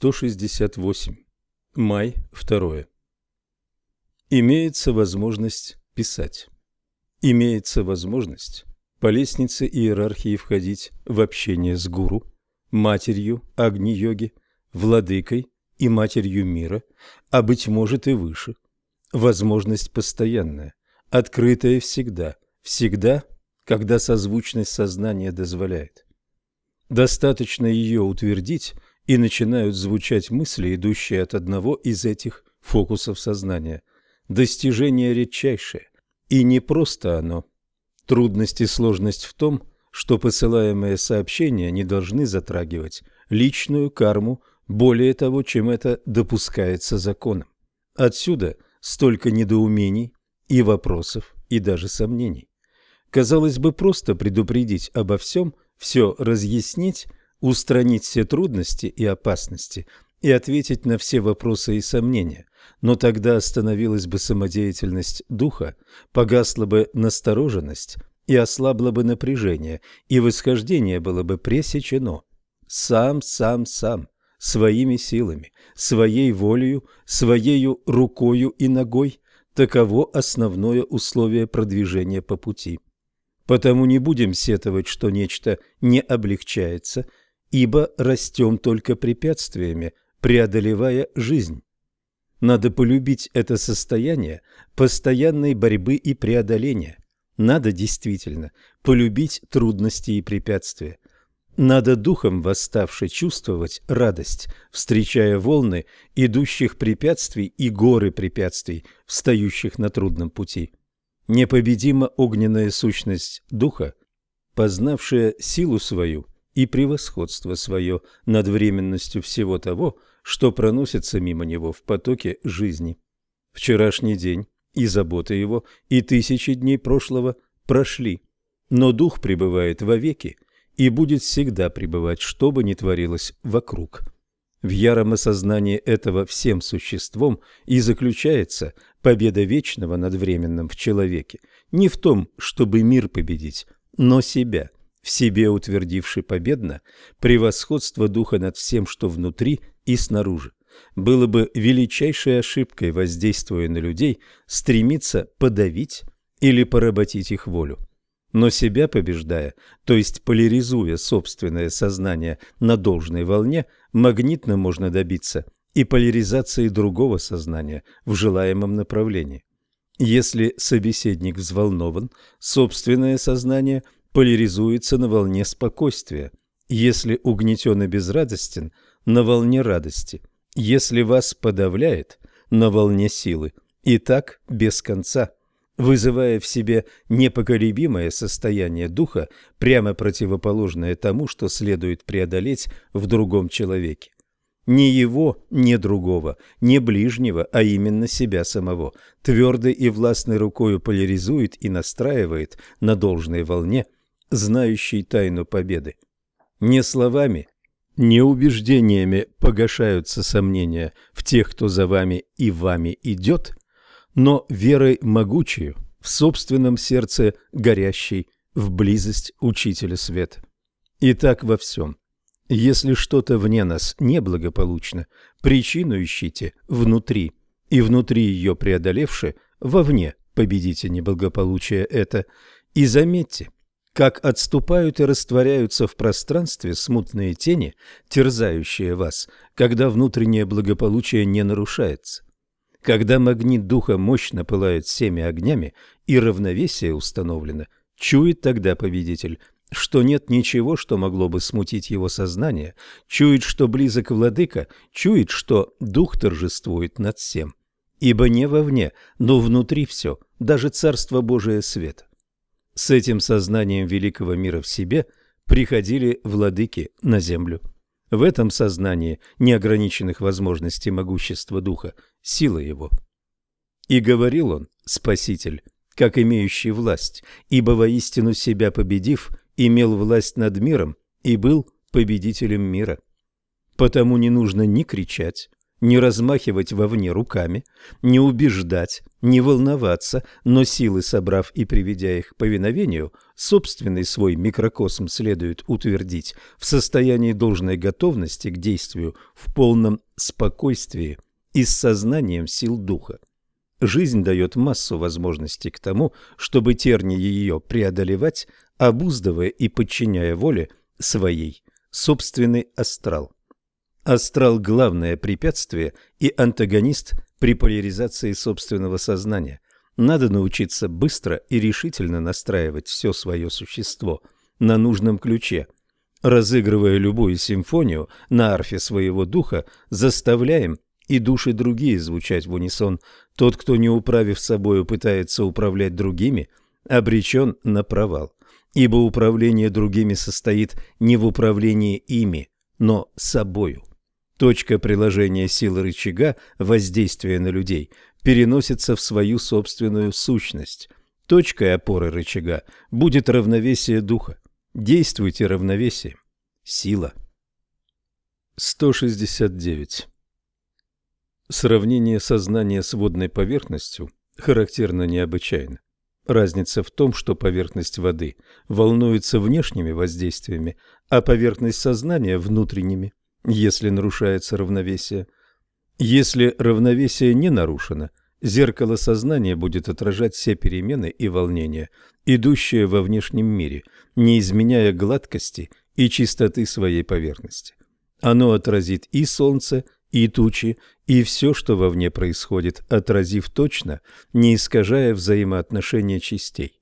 168. Май 2. Имеется возможность писать. Имеется возможность по лестнице иерархии входить в общение с гуру, матерью Агни-йоги, владыкой и матерью мира, а быть может и выше. Возможность постоянная, открытая всегда, всегда, когда созвучность сознания дозволяет. Достаточно ее утвердить, и начинают звучать мысли, идущие от одного из этих фокусов сознания. Достижение редчайшее, и не просто оно. Трудность и сложность в том, что посылаемые сообщения не должны затрагивать личную карму более того, чем это допускается законом. Отсюда столько недоумений и вопросов, и даже сомнений. Казалось бы, просто предупредить обо всем, все разъяснить, устранить все трудности и опасности и ответить на все вопросы и сомнения, но тогда остановилась бы самодеятельность духа, погасла бы настороженность и ослабло бы напряжение, и восхождение было бы пресечено. Сам, сам, сам, своими силами, своей волею, своею рукою и ногой – таково основное условие продвижения по пути. Потому не будем сетовать, что нечто не облегчается – ибо растем только препятствиями, преодолевая жизнь. Надо полюбить это состояние постоянной борьбы и преодоления. Надо действительно полюбить трудности и препятствия. Надо духом восставший чувствовать радость, встречая волны идущих препятствий и горы препятствий, встающих на трудном пути. Непобедима огненная сущность духа, познавшая силу свою – и превосходство свое над временностью всего того, что проносится мимо него в потоке жизни. Вчерашний день и заботы его, и тысячи дней прошлого прошли, но дух пребывает вовеки и будет всегда пребывать, что бы ни творилось вокруг. В яром осознании этого всем существом и заключается победа вечного над временным в человеке, не в том, чтобы мир победить, но себя – в себе утвердивший победно превосходство духа над всем, что внутри и снаружи. Было бы величайшей ошибкой, воздействуя на людей, стремиться подавить или поработить их волю. Но себя побеждая, то есть поляризуя собственное сознание на должной волне, магнитно можно добиться и поляризации другого сознания в желаемом направлении. Если собеседник взволнован, собственное сознание – поляризуется на волне спокойствия, если угнетен и безрадостен – на волне радости, если вас подавляет – на волне силы, и так без конца, вызывая в себе непоколебимое состояние духа, прямо противоположное тому, что следует преодолеть в другом человеке. Не его, не другого, не ближнего, а именно себя самого, твердой и властной рукою поляризует и настраивает на должной волне – знающий тайну победы. Не словами, не убеждениями погашаются сомнения в тех, кто за вами и вами идет, но верой могучей в собственном сердце горящей в близость Учителя Света. И так во всем. Если что-то вне нас неблагополучно, причину ищите внутри, и внутри ее преодолевши, вовне победите неблагополучие это, и заметьте – как отступают и растворяются в пространстве смутные тени, терзающие вас, когда внутреннее благополучие не нарушается. Когда магнит духа мощно пылает всеми огнями и равновесие установлено, чует тогда победитель, что нет ничего, что могло бы смутить его сознание, чует, что близок владыка, чует, что дух торжествует над всем. Ибо не вовне, но внутри все, даже Царство Божие света. С этим сознанием великого мира в себе приходили владыки на землю. В этом сознании неограниченных возможностей могущества духа сила его. И говорил он, Спаситель, как имеющий власть, ибо воистину себя победив, имел власть над миром и был победителем мира. Потому не нужно ни кричать, не размахивать вовне руками, не убеждать, не волноваться, но силы собрав и приведя их к повиновению, собственный свой микрокосм следует утвердить в состоянии должной готовности к действию в полном спокойствии и с сознанием сил духа. Жизнь дает массу возможностей к тому, чтобы тернии ее преодолевать, обуздывая и подчиняя воле своей собственный астрал. Астрал – главное препятствие и антагонист при поляризации собственного сознания. Надо научиться быстро и решительно настраивать все свое существо на нужном ключе. Разыгрывая любую симфонию на арфе своего духа, заставляем и души другие звучать в унисон. Тот, кто, не управив собою, пытается управлять другими, обречен на провал. Ибо управление другими состоит не в управлении ими, но собою. Точка приложения силы рычага воздействия на людей переносится в свою собственную сущность. Точкой опоры рычага будет равновесие духа. Действуйте равновесием. Сила. 169. Сравнение сознания с водной поверхностью характерно необычайно. Разница в том, что поверхность воды волнуется внешними воздействиями, а поверхность сознания – внутренними если нарушается равновесие. Если равновесие не нарушено, зеркало сознания будет отражать все перемены и волнения, идущие во внешнем мире, не изменяя гладкости и чистоты своей поверхности. Оно отразит и солнце, и тучи, и все, что вовне происходит, отразив точно, не искажая взаимоотношения частей.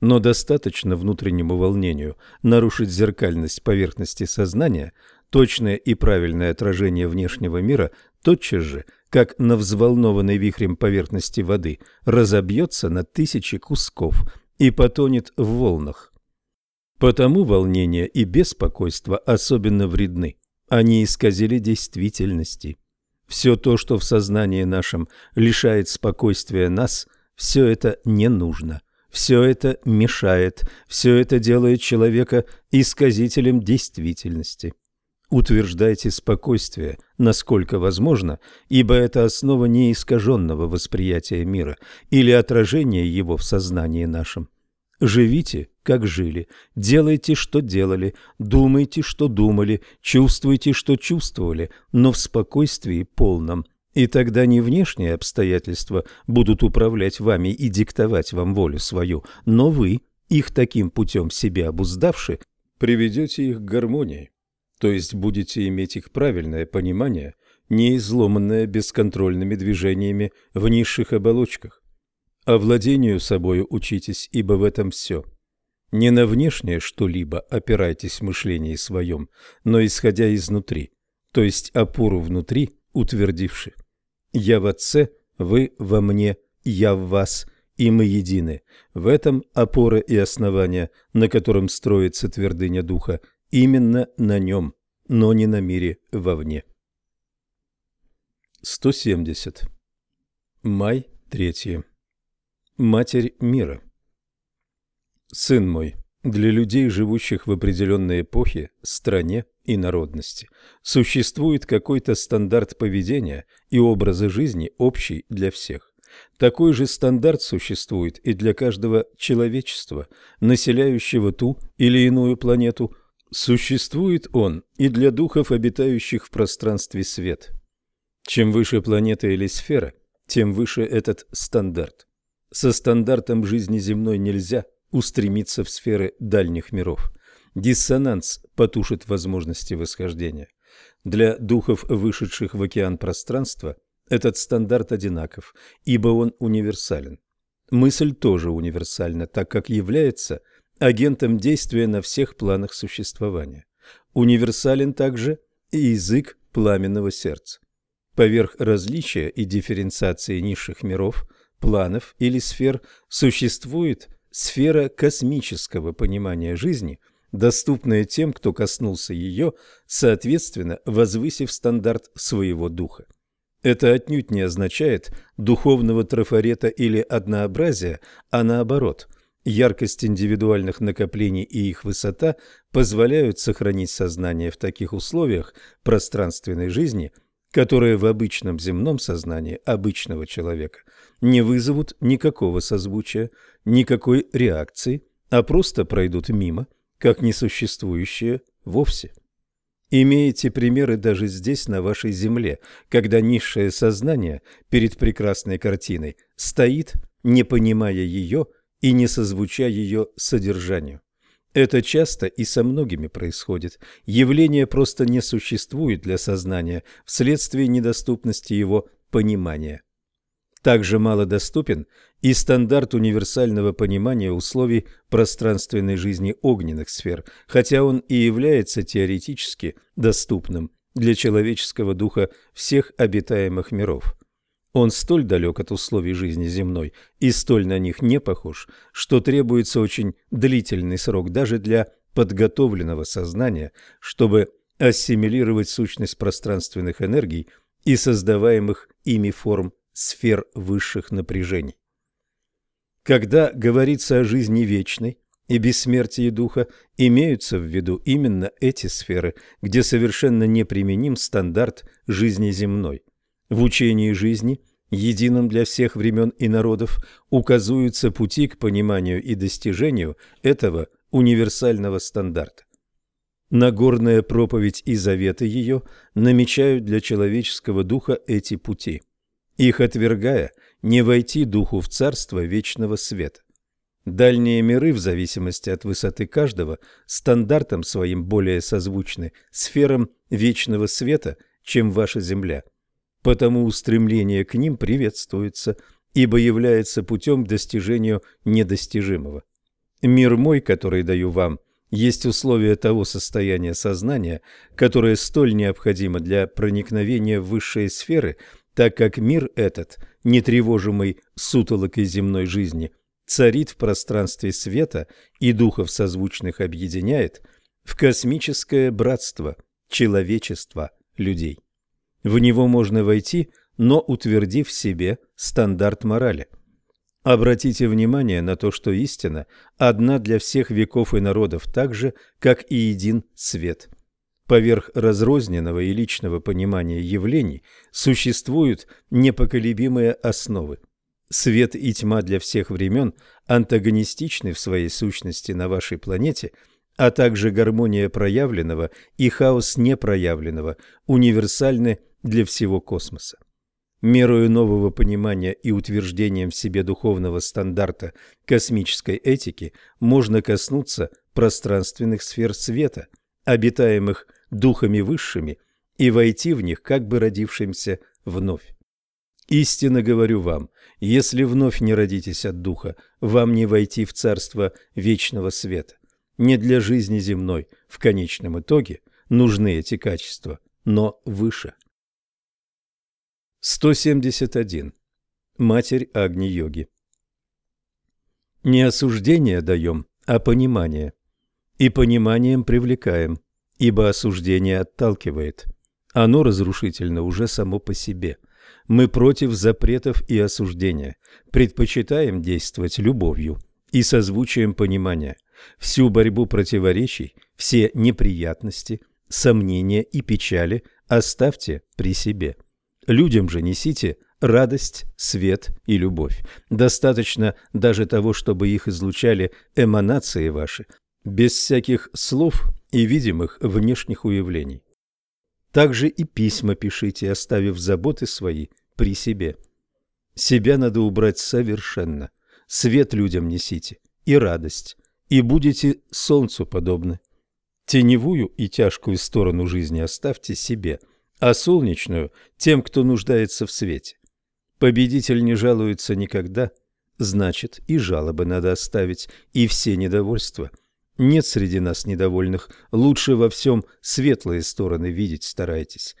Но достаточно внутреннему волнению нарушить зеркальность поверхности сознания – точное и правильное отражение внешнего мира тотчас же, как на взволнованной вихрем поверхности воды, разобьется на тысячи кусков и потонет в волнах. Потому волнение и беспокойство особенно вредны. Они исказили действительности. Все то, что в сознании нашем лишает спокойствия нас, все это не нужно. Все это мешает, все это делает человека исказителем действительности. Утверждайте спокойствие, насколько возможно, ибо это основа неискаженного восприятия мира или отражение его в сознании нашем. Живите, как жили, делайте, что делали, думайте, что думали, чувствуйте, что чувствовали, но в спокойствии полном. И тогда не внешние обстоятельства будут управлять вами и диктовать вам волю свою, но вы, их таким путем себе обуздавши, приведете их к гармонии то есть будете иметь их правильное понимание, не изломанное бесконтрольными движениями в низших оболочках. А владению собою учитесь, ибо в этом все. Не на внешнее что-либо опирайтесь в мышлении своем, но исходя изнутри, то есть опору внутри утвердивши. «Я в Отце, вы во мне, я в вас, и мы едины». В этом опора и основание, на котором строится твердыня Духа, именно на нем, но не на мире вовне. 170. Май 3. Матерь мира. Сын мой, для людей, живущих в определенной эпохе, стране и народности, существует какой-то стандарт поведения и образа жизни общий для всех. Такой же стандарт существует и для каждого человечества, населяющего ту или иную планету – Существует он и для духов, обитающих в пространстве свет. Чем выше планета или сфера, тем выше этот стандарт. Со стандартом жизни земной нельзя устремиться в сферы дальних миров. Диссонанс потушит возможности восхождения. Для духов, вышедших в океан пространства, этот стандарт одинаков, ибо он универсален. Мысль тоже универсальна, так как является – агентом действия на всех планах существования. Универсален также и язык пламенного сердца. Поверх различия и дифференциации низших миров, планов или сфер существует сфера космического понимания жизни, доступная тем, кто коснулся ее, соответственно, возвысив стандарт своего духа. Это отнюдь не означает духовного трафарета или однообразия, а наоборот – Яркость индивидуальных накоплений и их высота позволяют сохранить сознание в таких условиях пространственной жизни, которые в обычном земном сознании обычного человека не вызовут никакого созвучия, никакой реакции, а просто пройдут мимо, как несуществующие вовсе. Имеете примеры даже здесь, на вашей земле, когда низшее сознание перед прекрасной картиной стоит, не понимая ее и не созвуча ее содержанию. Это часто и со многими происходит. Явление просто не существует для сознания вследствие недоступности его понимания. Также малодоступен и стандарт универсального понимания условий пространственной жизни огненных сфер, хотя он и является теоретически доступным для человеческого духа всех обитаемых миров. Он столь далек от условий жизни земной и столь на них не похож, что требуется очень длительный срок даже для подготовленного сознания, чтобы ассимилировать сущность пространственных энергий и создаваемых ими форм сфер высших напряжений. Когда говорится о жизни вечной и бессмертии духа, имеются в виду именно эти сферы, где совершенно неприменим стандарт жизни земной. В учении жизни, едином для всех времен и народов, указываются пути к пониманию и достижению этого универсального стандарта. Нагорная проповедь и заветы ее намечают для человеческого духа эти пути. Их отвергая, не войти духу в царство вечного света. Дальние миры, в зависимости от высоты каждого, стандартом своим более созвучны сферам вечного света, чем ваша Земля – потому устремление к ним приветствуется, ибо является путем к достижению недостижимого. Мир мой, который даю вам, есть условие того состояния сознания, которое столь необходимо для проникновения в высшие сферы, так как мир этот, не тревожимый сутолокой земной жизни, царит в пространстве света и духов созвучных объединяет в космическое братство человечества людей. В него можно войти, но утвердив в себе стандарт морали. Обратите внимание на то, что истина одна для всех веков и народов, так же, как и един свет. Поверх разрозненного и личного понимания явлений существуют непоколебимые основы. Свет и тьма для всех времен антагонистичны в своей сущности на вашей планете – а также гармония проявленного и хаос непроявленного универсальны для всего космоса. Мерою нового понимания и утверждением в себе духовного стандарта космической этики можно коснуться пространственных сфер света, обитаемых духами высшими, и войти в них как бы родившимся вновь. Истинно говорю вам, если вновь не родитесь от Духа, вам не войти в Царство Вечного Света. Не для жизни земной в конечном итоге нужны эти качества, но выше. 171. Матерь Агни-йоги Не осуждение даем, а понимание. И пониманием привлекаем, ибо осуждение отталкивает. Оно разрушительно уже само по себе. Мы против запретов и осуждения, предпочитаем действовать любовью и созвучием понимания. Всю борьбу противоречий, все неприятности, сомнения и печали оставьте при себе. Людям же несите радость, свет и любовь. Достаточно даже того, чтобы их излучали эманации ваши, без всяких слов и видимых внешних уявлений. Также и письма пишите, оставив заботы свои при себе. Себя надо убрать совершенно. Свет людям несите и радость, и будете солнцу подобны. Теневую и тяжкую сторону жизни оставьте себе, а солнечную – тем, кто нуждается в свете. Победитель не жалуется никогда, значит, и жалобы надо оставить, и все недовольства. Нет среди нас недовольных, лучше во всем светлые стороны видеть старайтесь.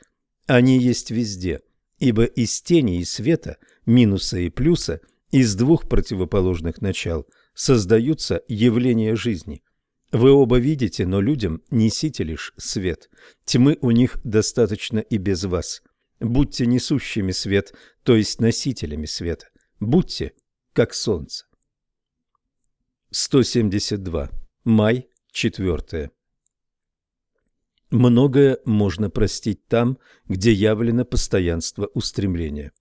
Они есть везде, ибо из тени и света, минуса и плюса, из двух противоположных начал – создаются явления жизни. Вы оба видите, но людям несите лишь свет. Тьмы у них достаточно и без вас. Будьте несущими свет, то есть носителями света. Будьте как солнце. 172. Май 4. Многое можно простить там, где явлено постоянство устремления.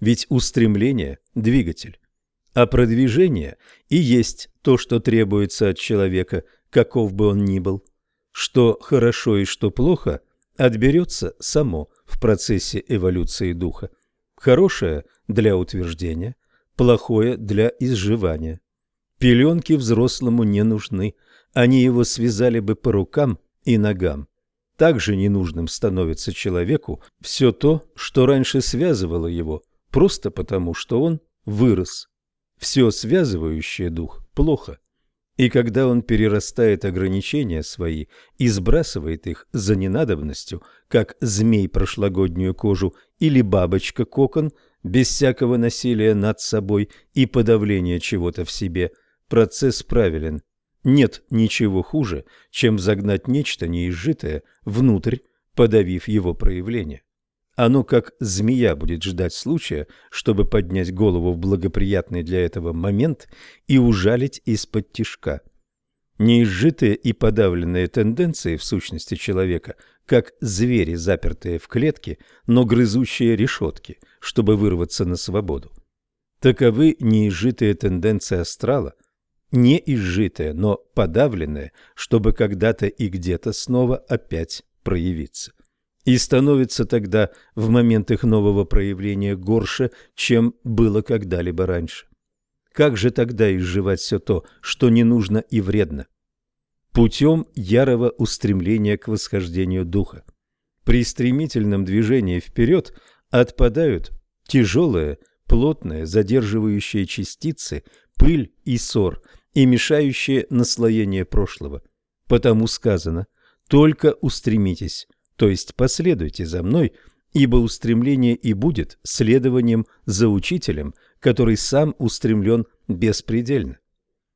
Ведь устремление – двигатель. А продвижение и есть то, что требуется от человека, каков бы он ни был. Что хорошо и что плохо отберется само в процессе эволюции духа. Хорошее – для утверждения, плохое – для изживания. Пеленки взрослому не нужны, они его связали бы по рукам и ногам. Также ненужным становится человеку все то, что раньше связывало его, просто потому, что он вырос. Все связывающее дух плохо. И когда он перерастает ограничения свои и сбрасывает их за ненадобностью, как змей прошлогоднюю кожу или бабочка кокон, без всякого насилия над собой и подавления чего-то в себе, процесс правилен. Нет ничего хуже, чем загнать нечто неизжитое внутрь, подавив его проявление. Оно, как змея, будет ждать случая, чтобы поднять голову в благоприятный для этого момент и ужалить из-под тишка. Неизжитые и подавленные тенденции в сущности человека, как звери, запертые в клетке, но грызущие решетки, чтобы вырваться на свободу. Таковы неизжитые тенденции астрала – не изжитое, но подавленное, чтобы когда-то и где-то снова опять проявиться. И становится тогда в момент их нового проявления горше, чем было когда-либо раньше. Как же тогда изживать все то, что не нужно и вредно? Путем ярого устремления к восхождению духа. При стремительном движении вперед отпадают тяжелые, плотные, задерживающие частицы, пыль и ссор – и мешающие наслоение прошлого. Потому сказано «только устремитесь», то есть последуйте за мной, ибо устремление и будет следованием за учителем, который сам устремлен беспредельно.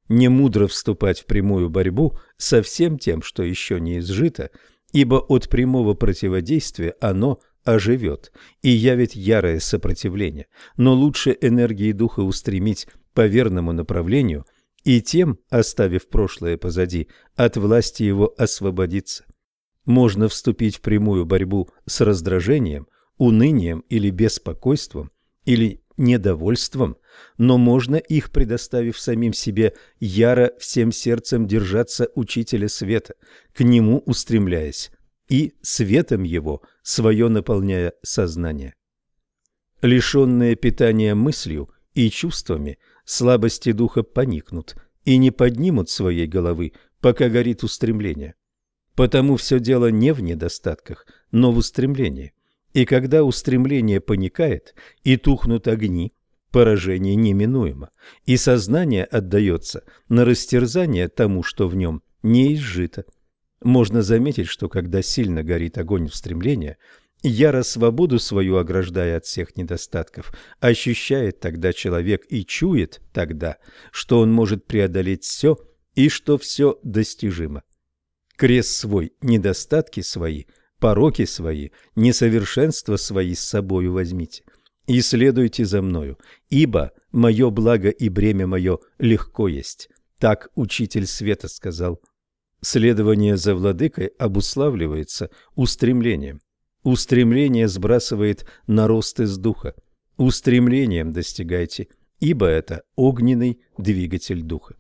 Не мудро вступать в прямую борьбу со всем тем, что еще не изжито, ибо от прямого противодействия оно оживет и явит ярое сопротивление, но лучше энергии духа устремить по верному направлению – и тем, оставив прошлое позади, от власти его освободиться. Можно вступить в прямую борьбу с раздражением, унынием или беспокойством, или недовольством, но можно их, предоставив самим себе, яро всем сердцем держаться учителя света, к нему устремляясь, и светом его свое наполняя сознание. Лишенные питания мыслью и чувствами – слабости духа поникнут и не поднимут своей головы, пока горит устремление. Потому все дело не в недостатках, но в устремлении. И когда устремление паникает и тухнут огни, поражение неминуемо, и сознание отдается на растерзание тому, что в нем не изжито. Можно заметить, что когда сильно горит огонь устремления, Яро свободу свою ограждая от всех недостатков, ощущает тогда человек и чует тогда, что он может преодолеть все и что все достижимо. Крест свой, недостатки свои, пороки свои, несовершенства свои с собою возьмите и следуйте за мною, ибо мое благо и бремя мое легко есть. Так учитель света сказал. Следование за владыкой обуславливается устремлением. Устремление сбрасывает нарост из духа. Устремлением достигайте, ибо это огненный двигатель духа.